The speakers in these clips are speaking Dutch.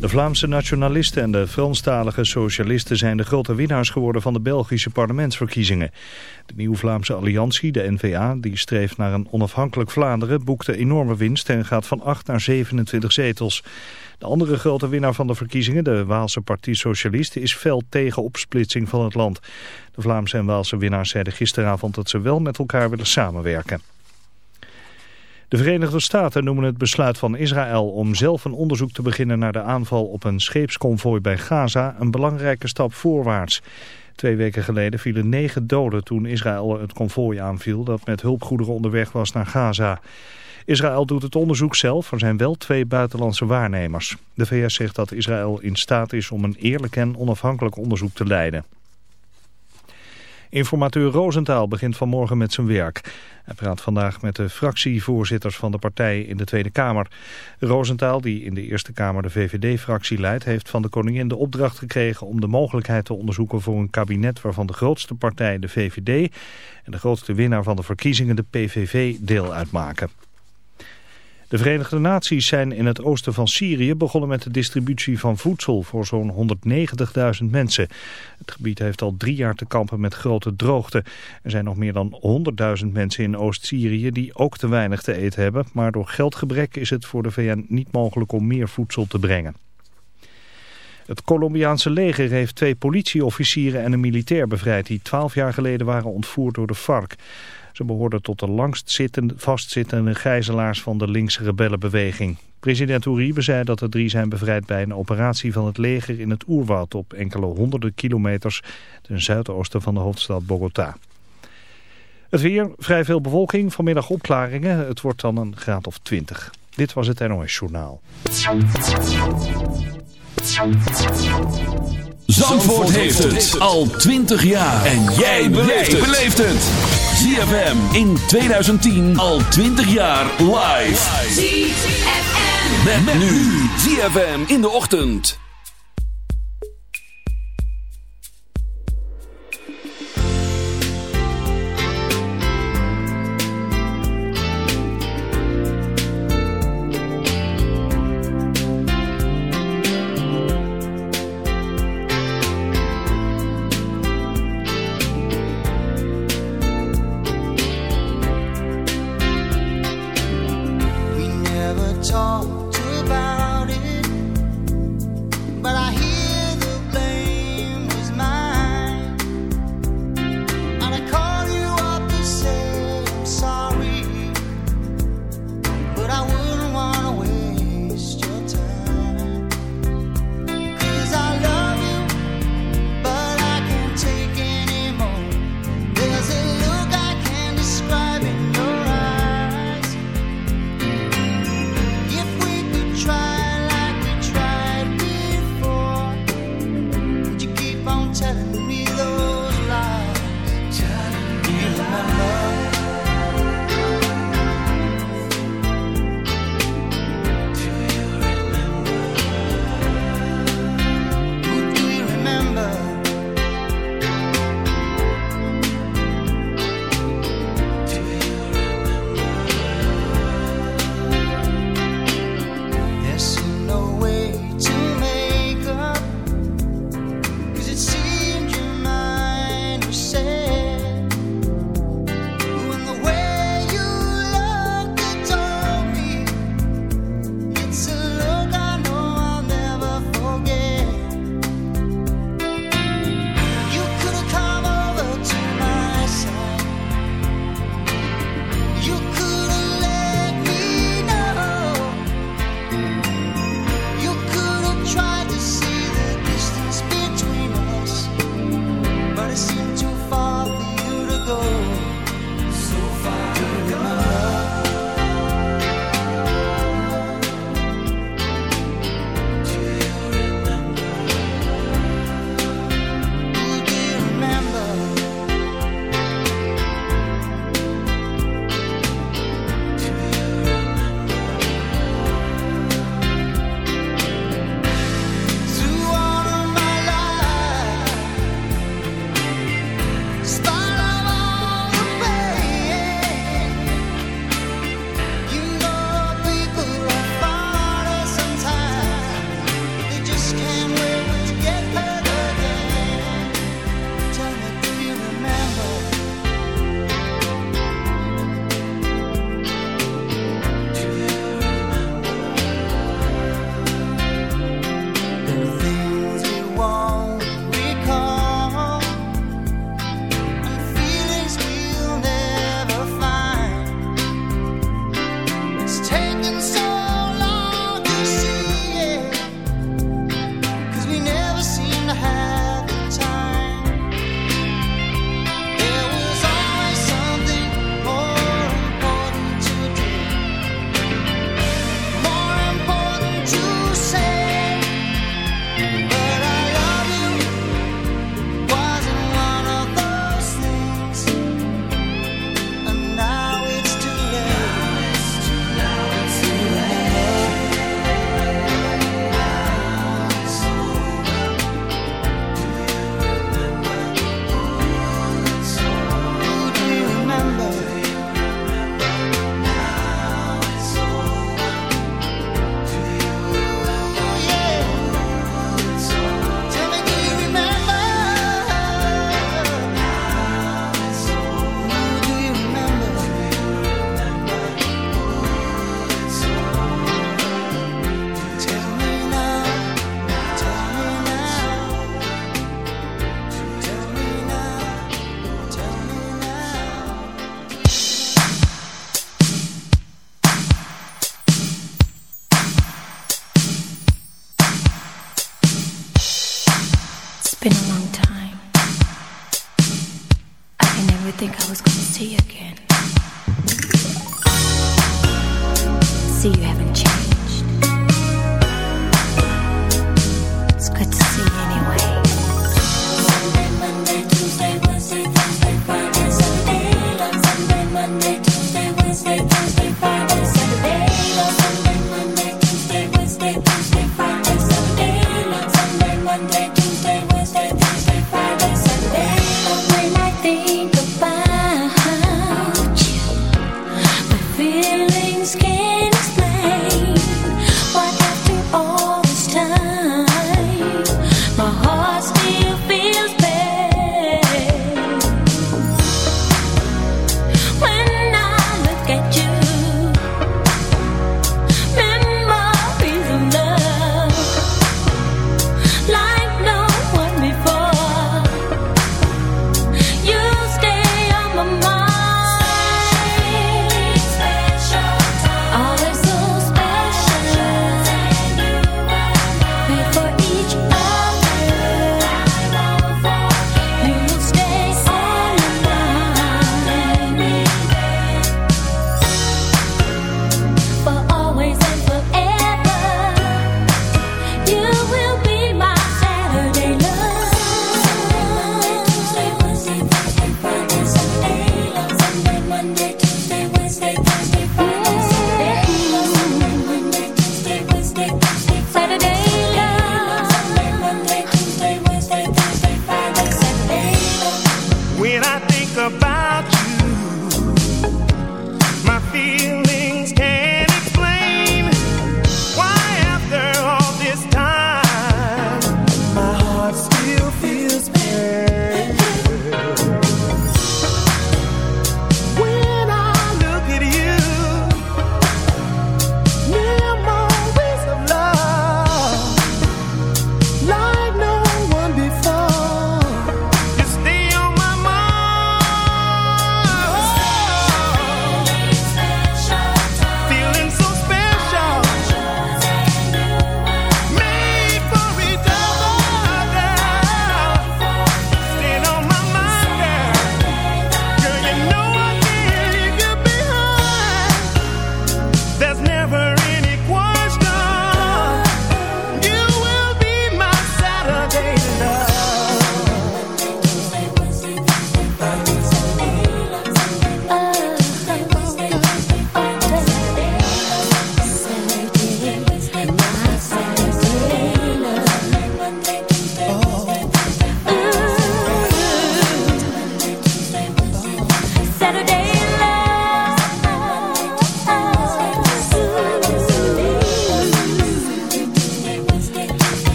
De Vlaamse nationalisten en de Franstalige socialisten zijn de grote winnaars geworden van de Belgische parlementsverkiezingen. De Nieuwe Vlaamse Alliantie, de N-VA, die streeft naar een onafhankelijk Vlaanderen, boekte enorme winst en gaat van 8 naar 27 zetels. De andere grote winnaar van de verkiezingen, de Waalse Partij Socialisten, is fel tegen opsplitsing van het land. De Vlaamse en Waalse winnaars zeiden gisteravond dat ze wel met elkaar willen samenwerken. De Verenigde Staten noemen het besluit van Israël om zelf een onderzoek te beginnen naar de aanval op een scheepsconvooi bij Gaza een belangrijke stap voorwaarts. Twee weken geleden vielen negen doden toen Israël het konvooi aanviel dat met hulpgoederen onderweg was naar Gaza. Israël doet het onderzoek zelf, er zijn wel twee buitenlandse waarnemers. De VS zegt dat Israël in staat is om een eerlijk en onafhankelijk onderzoek te leiden. Informateur Roosentaal begint vanmorgen met zijn werk. Hij praat vandaag met de fractievoorzitters van de partij in de Tweede Kamer. Roosentaal, die in de Eerste Kamer de VVD-fractie leidt... heeft van de koningin de opdracht gekregen om de mogelijkheid te onderzoeken... voor een kabinet waarvan de grootste partij de VVD... en de grootste winnaar van de verkiezingen de PVV deel uitmaken. De Verenigde Naties zijn in het oosten van Syrië begonnen met de distributie van voedsel voor zo'n 190.000 mensen. Het gebied heeft al drie jaar te kampen met grote droogte. Er zijn nog meer dan 100.000 mensen in Oost-Syrië die ook te weinig te eten hebben, maar door geldgebrek is het voor de VN niet mogelijk om meer voedsel te brengen. Het Colombiaanse leger heeft twee politieofficieren en een militair bevrijd die twaalf jaar geleden waren ontvoerd door de FARC. Ze behoorden tot de langst zittende, vastzittende gijzelaars van de linkse rebellenbeweging. President Uribe zei dat de drie zijn bevrijd bij een operatie van het leger in het oerwoud op enkele honderden kilometers ten zuidoosten van de hoofdstad Bogota. Het weer, vrij veel bewolking, vanmiddag opklaringen. Het wordt dan een graad of 20. Dit was het NOS Journaal. Zandvoort heeft het al 20 jaar. En jij beleeft het. ZFM in 2010 al 20 jaar live. ZFM. Met, met nu. ZFM in de ochtend.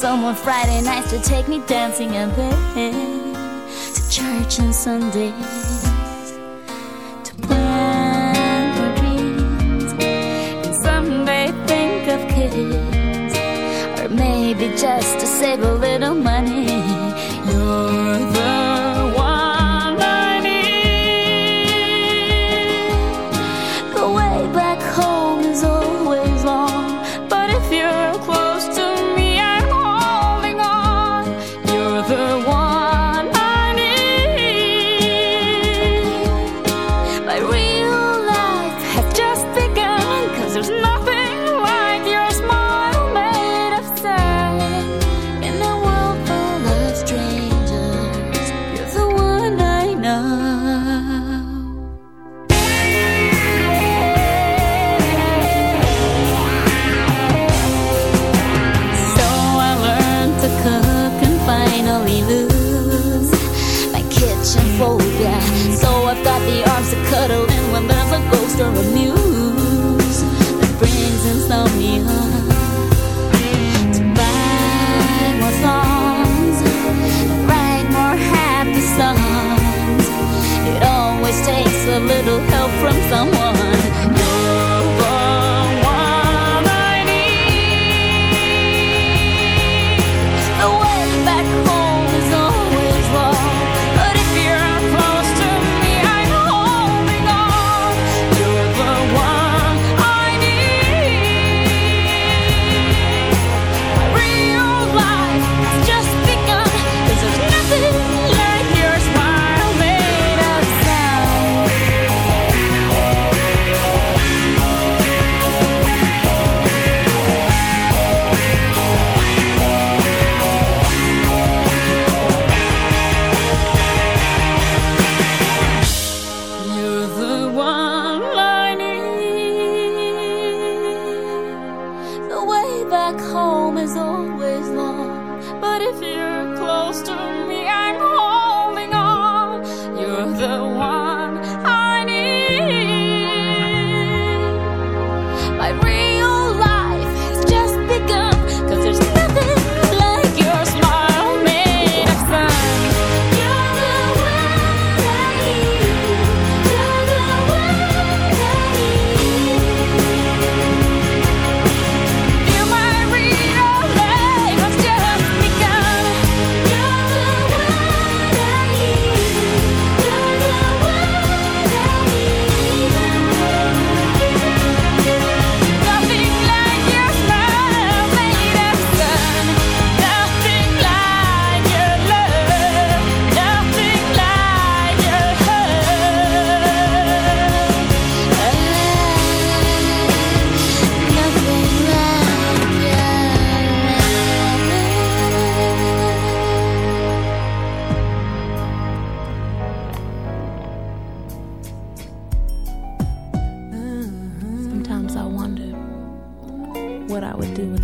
someone Friday nights to take me dancing and then to church on Sundays. To plan my dreams and someday think of kids. Or maybe just to save a little money. somos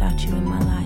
Without you in my life.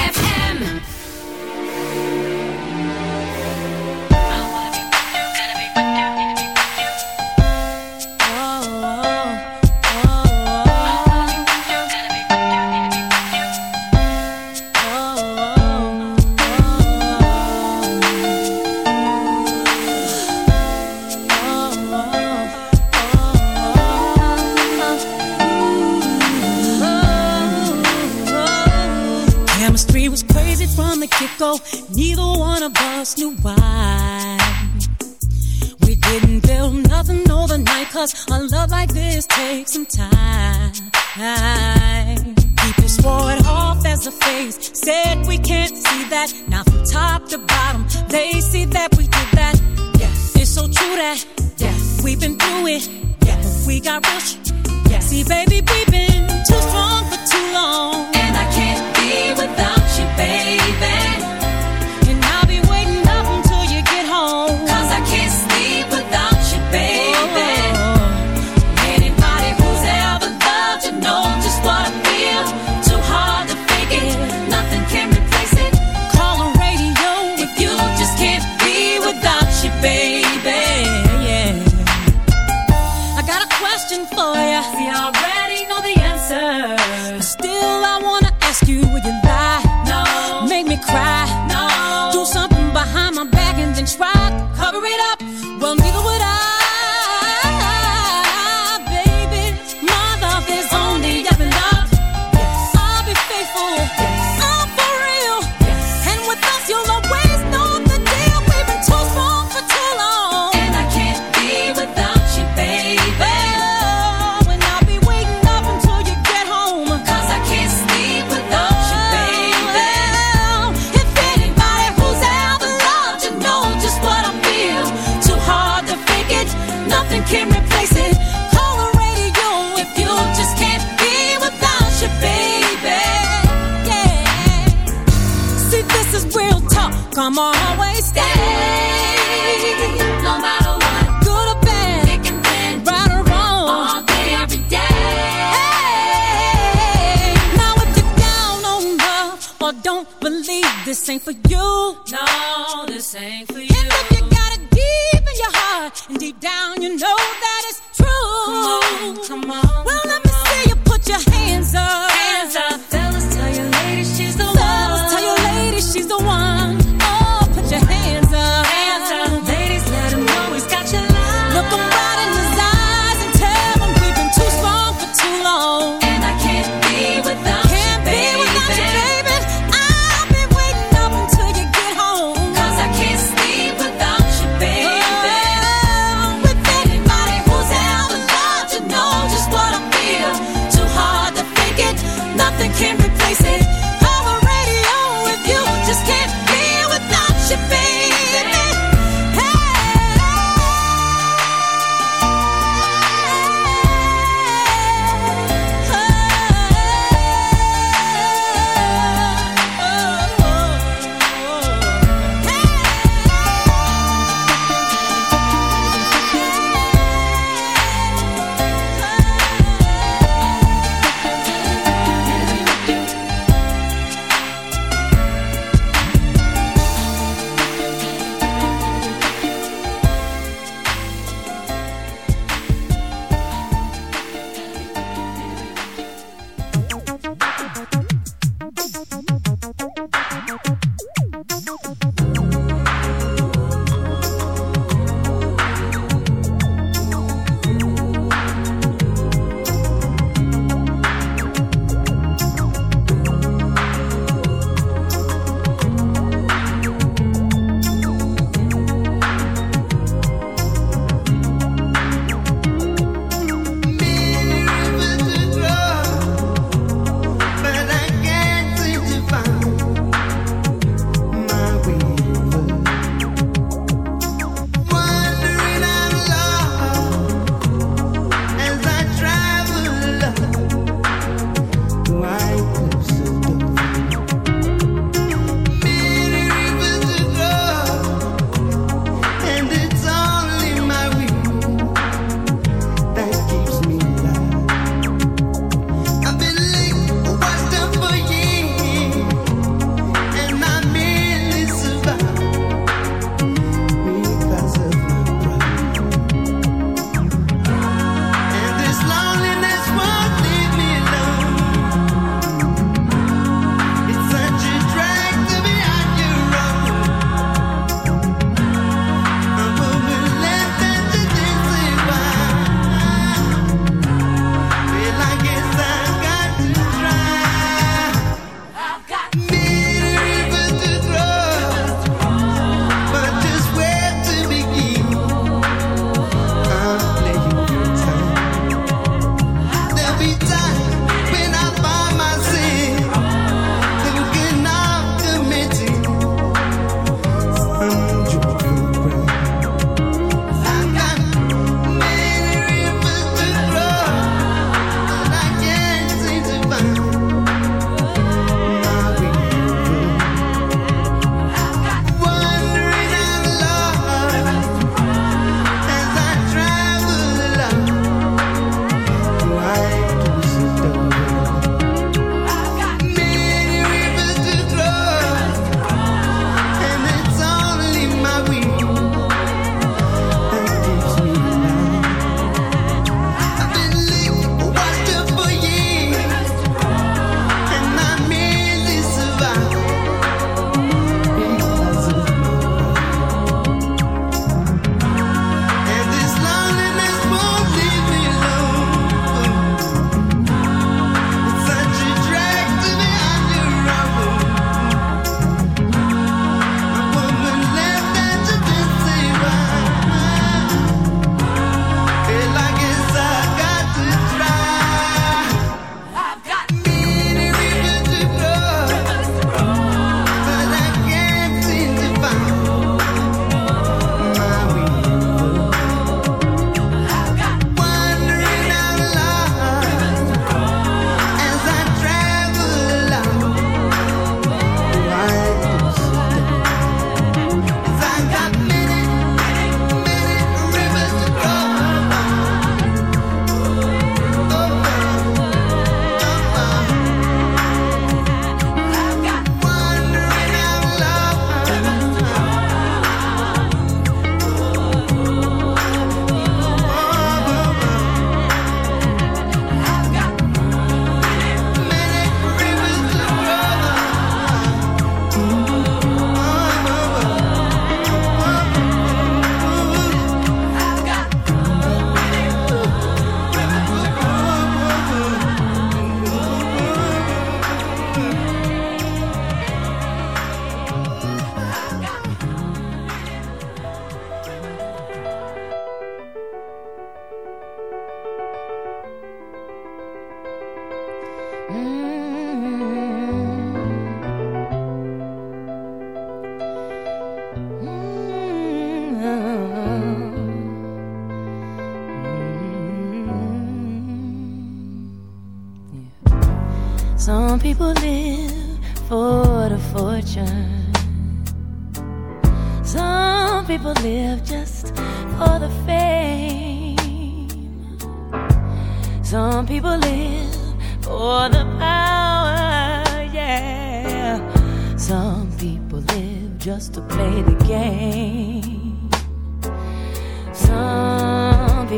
New knew why. ain't for you. No.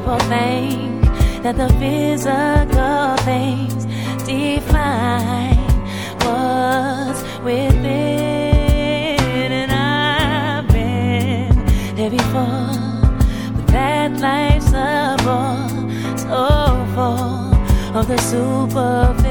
people think that the physical things define what's within. And I've been there before, but that life's a ball so full of the super.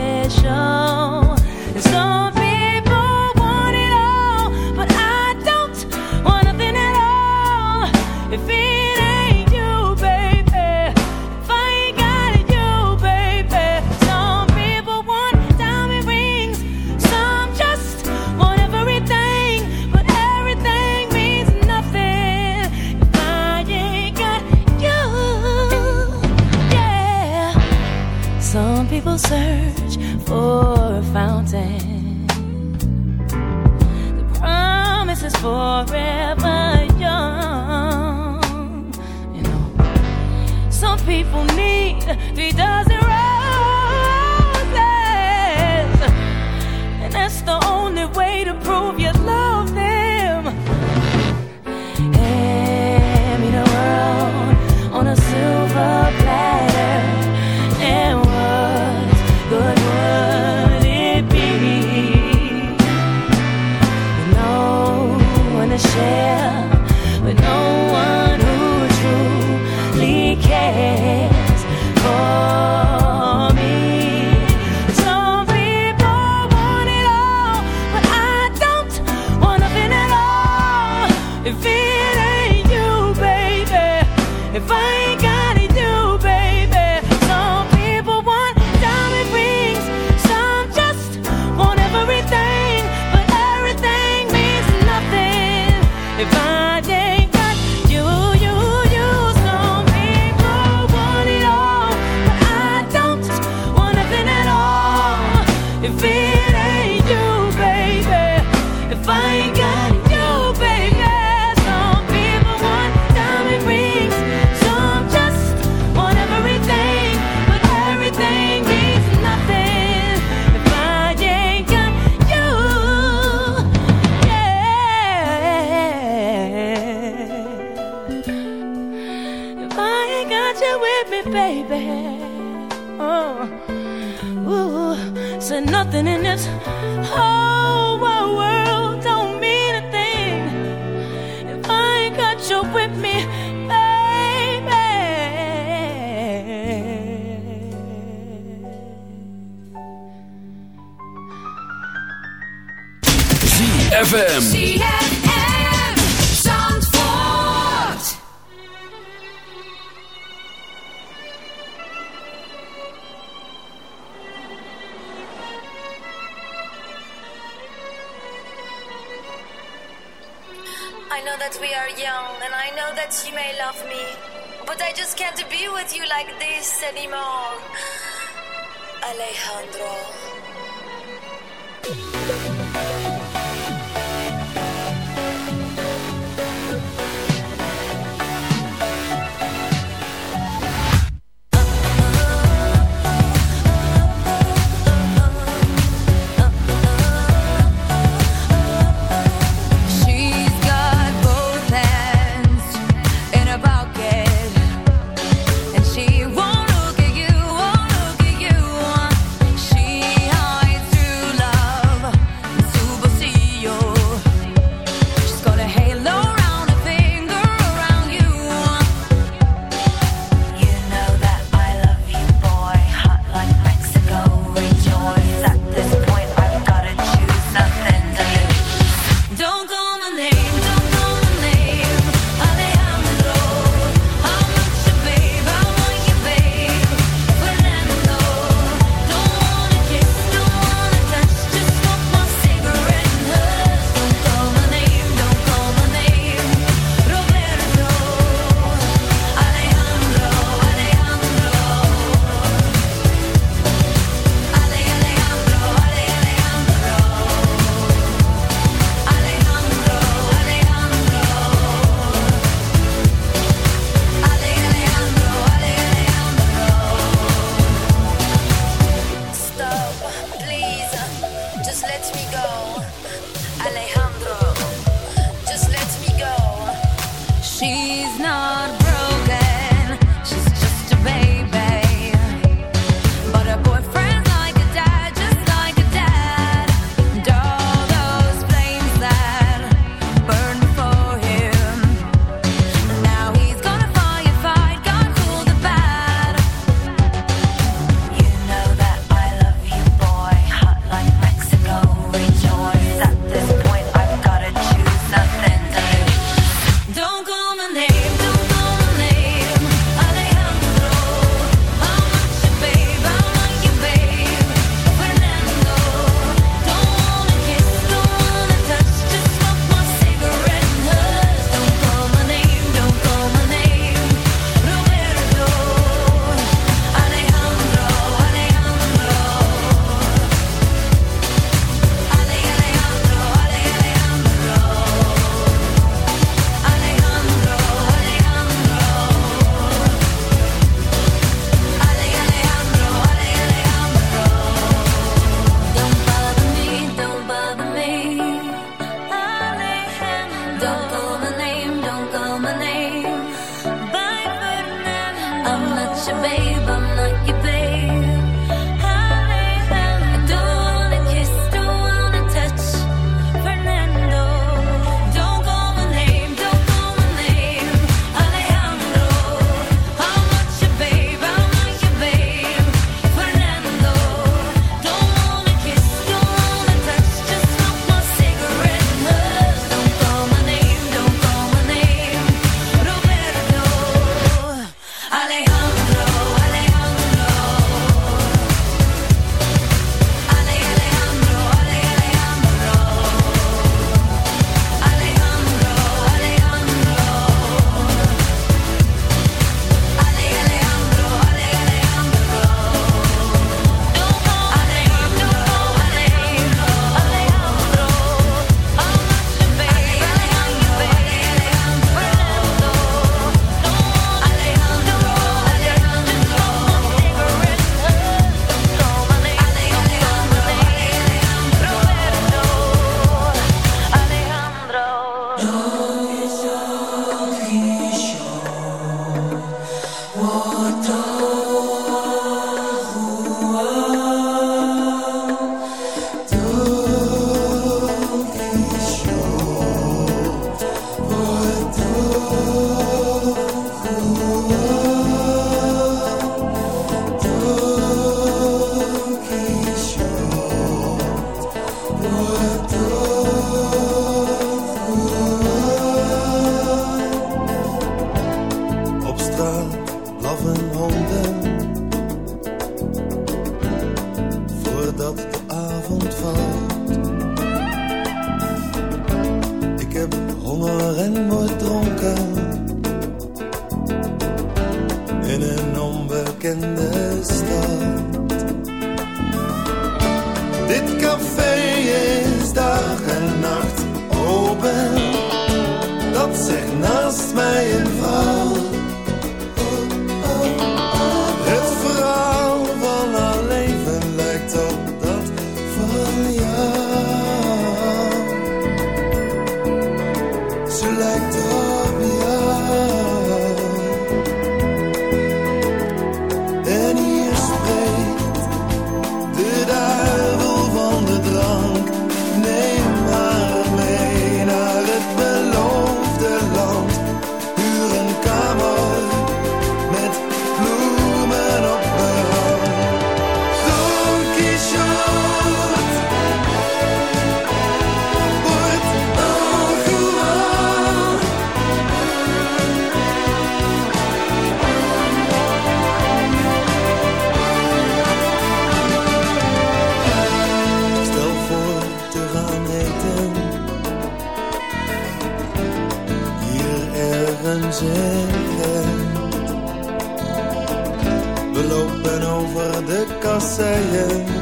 saying.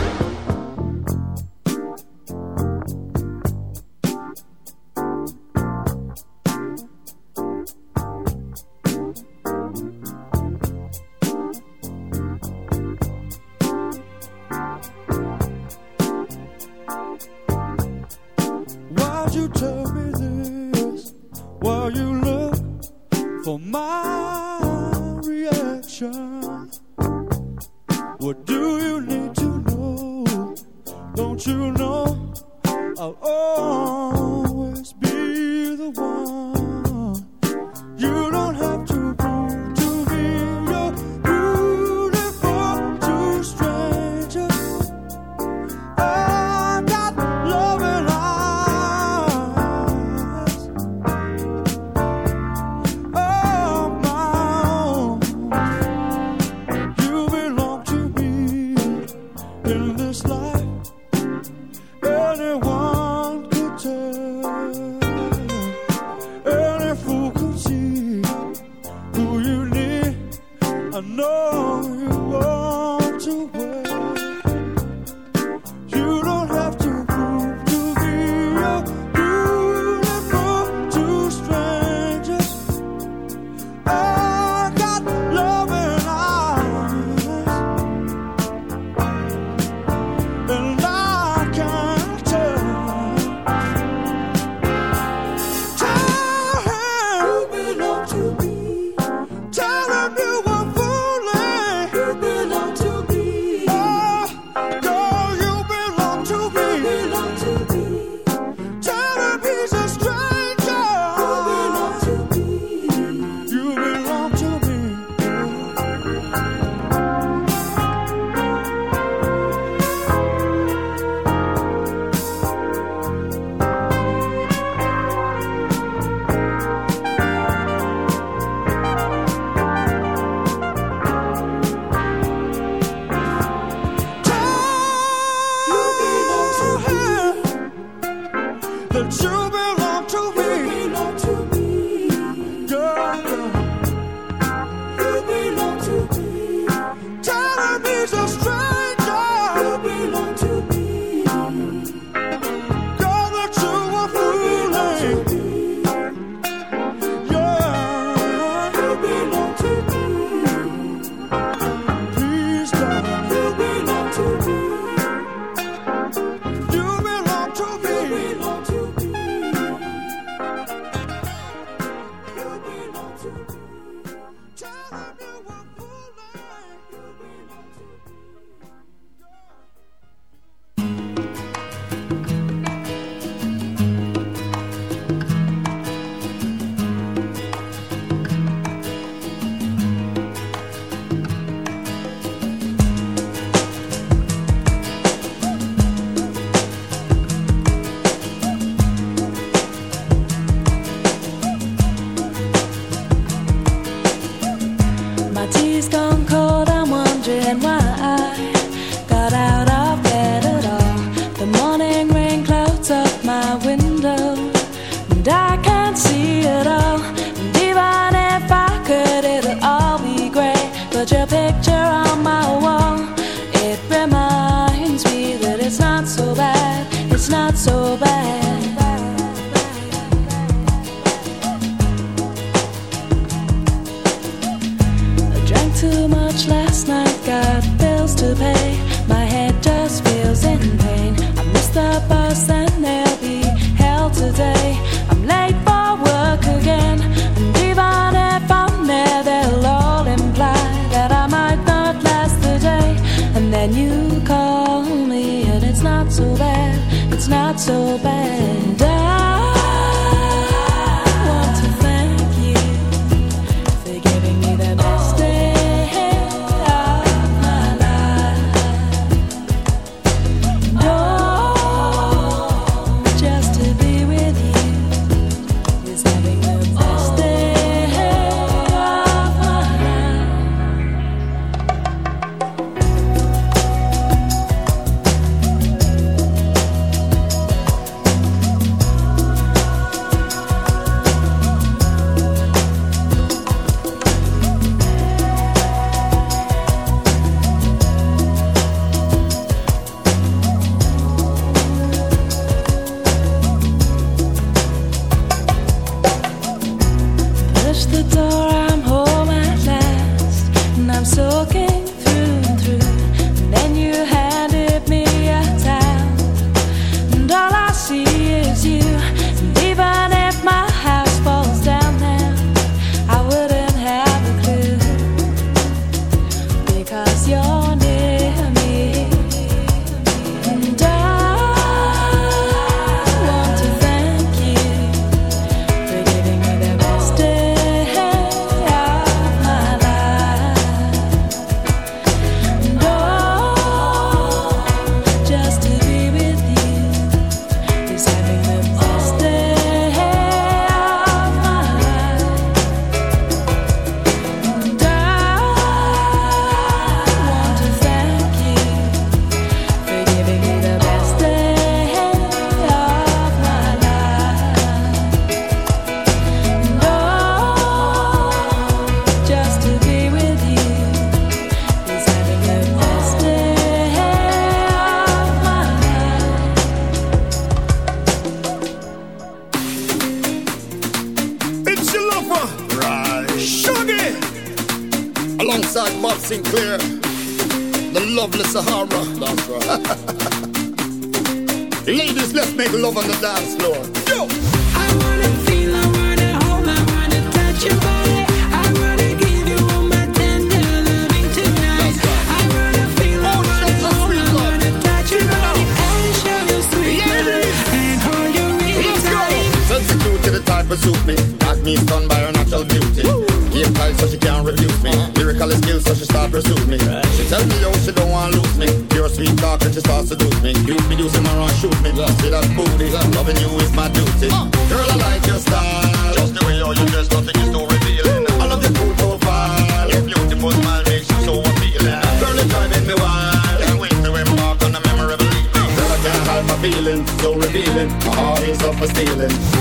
then she starts to do me. You me do some around, shoot me. Love. See that booty, Love. loving you is my duty. Uh. Girl, I like your style. Just the way all you dress, nothing is too revealing. Ooh. I love your cool profile. Your beautiful smile makes you so appealing. Girl, it's driving me wild. Can't wait to embark on a memorable evening. Girl, I can't hide my feeling, so revealing. My heart is up for stealing.